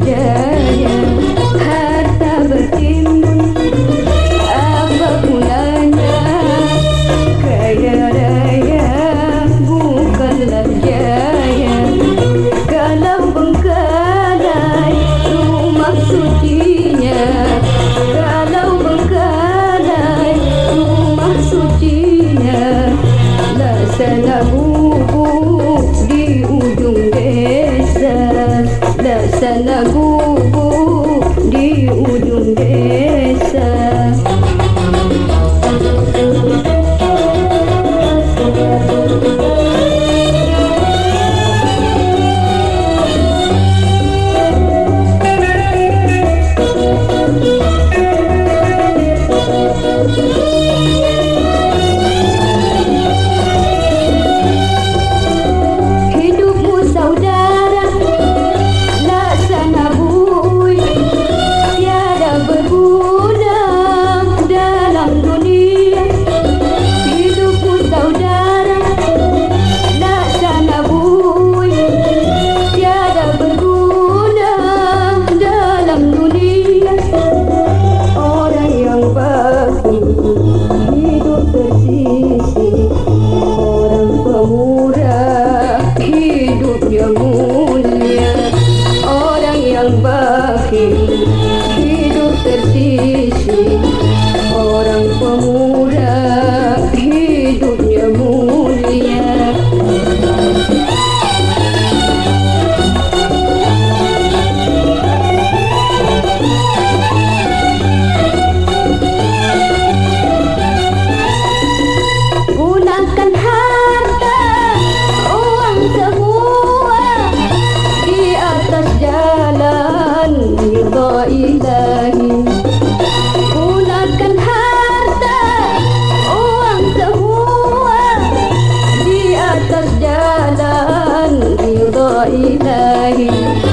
yeah, yeah. Di